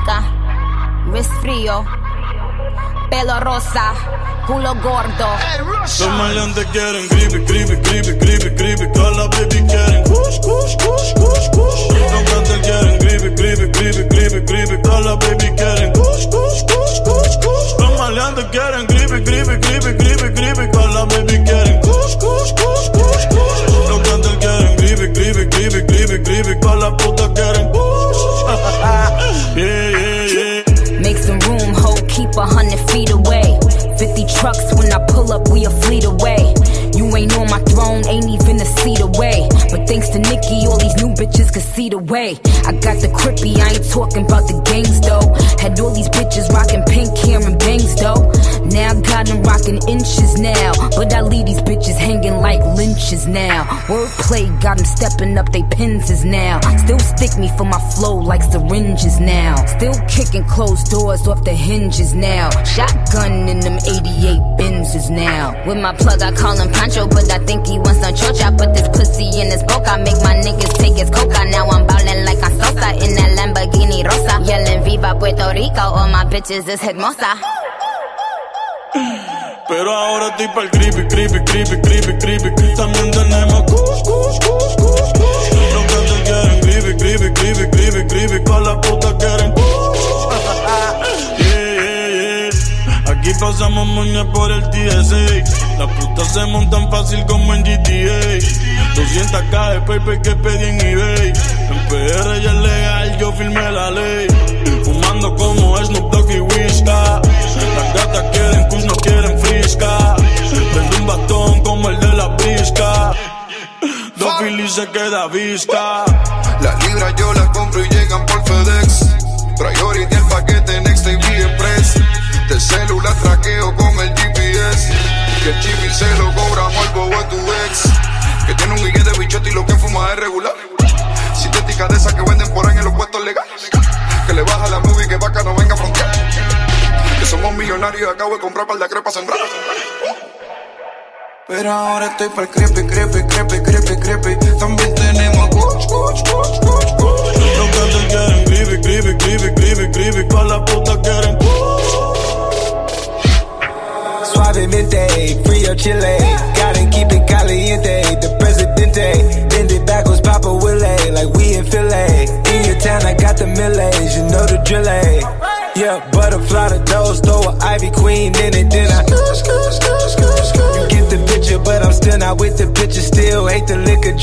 Mónica, wrist frío, pelo rosa, culo gordo. Los maleantes quieren gripe, gripe, gripe, gripe, gripe. Todas las baby quieren kush, kush, kush, kush, kush. Los grandes quieren gripe, gripe, gripe, gripe, gripe. Todas las baby quieren kush, kush, kush, kush, kush. Los maleantes quieren gripe, gripe, gripe, gripe, gripe. Todas las baby quieren kush, kush, kush, kush, kush. Los grandes quieren gripe, gripe, gripe, gripe, gripe. Todas las putas quieren a hundred feet away. 50 trucks when I pull up, we a fleet away. You ain't on my throne, ain't even a seat away. But thanks to Nicki, all these new bitches can see the way. I got the krippy, I ain't talking about the gangs though. Had all these bitches rocking pink hair and bangs though. Now I got them rocking inches now. Like lynches now. Wordplay got them stepping up they pins now. Still stick me for my flow like syringes now. Still kicking closed doors off the hinges now. Shotgun in them 88 Benzes now. With my plug, I call him Pancho, but I think he wants some chocha. I put this pussy in his boca, I make my niggas take his coca. Now I'm ballin' like I'm Sosa in that Lamborghini Rosa. Yelling Viva Puerto Rico, all my bitches is hermosa. Pero ahora estoy pa'l creepy, creepy, creepy, creepy, creepy. También tenemos kush, kush, kush, kush, kush. Los grandes quieren creepy, creepy, creepy, creepy, creepy. Todas las putas quieren. Aquí pasamos moña por el TSA. Las putas se montan fácil como en GTA. 200k de paper que pedí en eBay. En PR ya es legal, yo firmé la ley. Fumando como Snoop Dogg se queda visca. Las libras yo las compro y llegan por FedEx. Priority el paquete Next TV Express. De celular traqueo con el GPS. Que el chip se lo cobramos al bobo a tu ex. Que tiene un guille de bichote y lo que fuma es regular. Sintética de esas que venden por ahí en los puestos legales. Que le baja la movie que vaca no venga a frontear. Que somos millonarios y acabo de comprar par de crepas sembrar. Pero ahora estoy para el crepe, crepe, crepe, crepe, Suavemente, chile. Gotta keep it caliente. The presidente. Bend it backwards, Papa Willie. Like we in Philly. In your town, I got the millets. You know the drill. eh? Yeah, butterfly the dose. Throw a Ivy Queen in it. Then I. You get the picture, but I'm still not with the picture. Still hate the liquor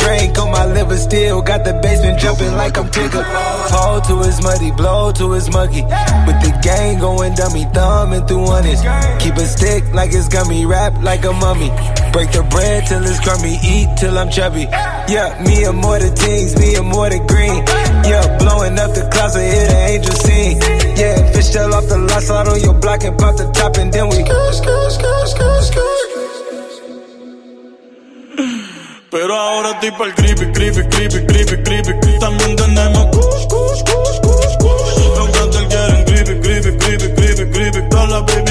Still got the basement jumping like I'm Tigger. Hold to his muddy, blow to his muggy. With the gang going dummy, thumbing through honest. Keep a stick like it's gummy, rap like a mummy. Break the bread till it's crummy, eat till I'm chubby. Yeah, me and more the things, me and more the green. Yeah, blowing up the clouds, I hear the angel sing. Yeah, fish tail off the lot, slide on your block and pop the top, and then we. Pero ahora estoy pa'l creepy, creepy, creepy, creepy, creepy. También tenemos kush, kush, kush, kush, kush. Los quieren creepy, creepy, creepy, creepy, creepy. Todas las baby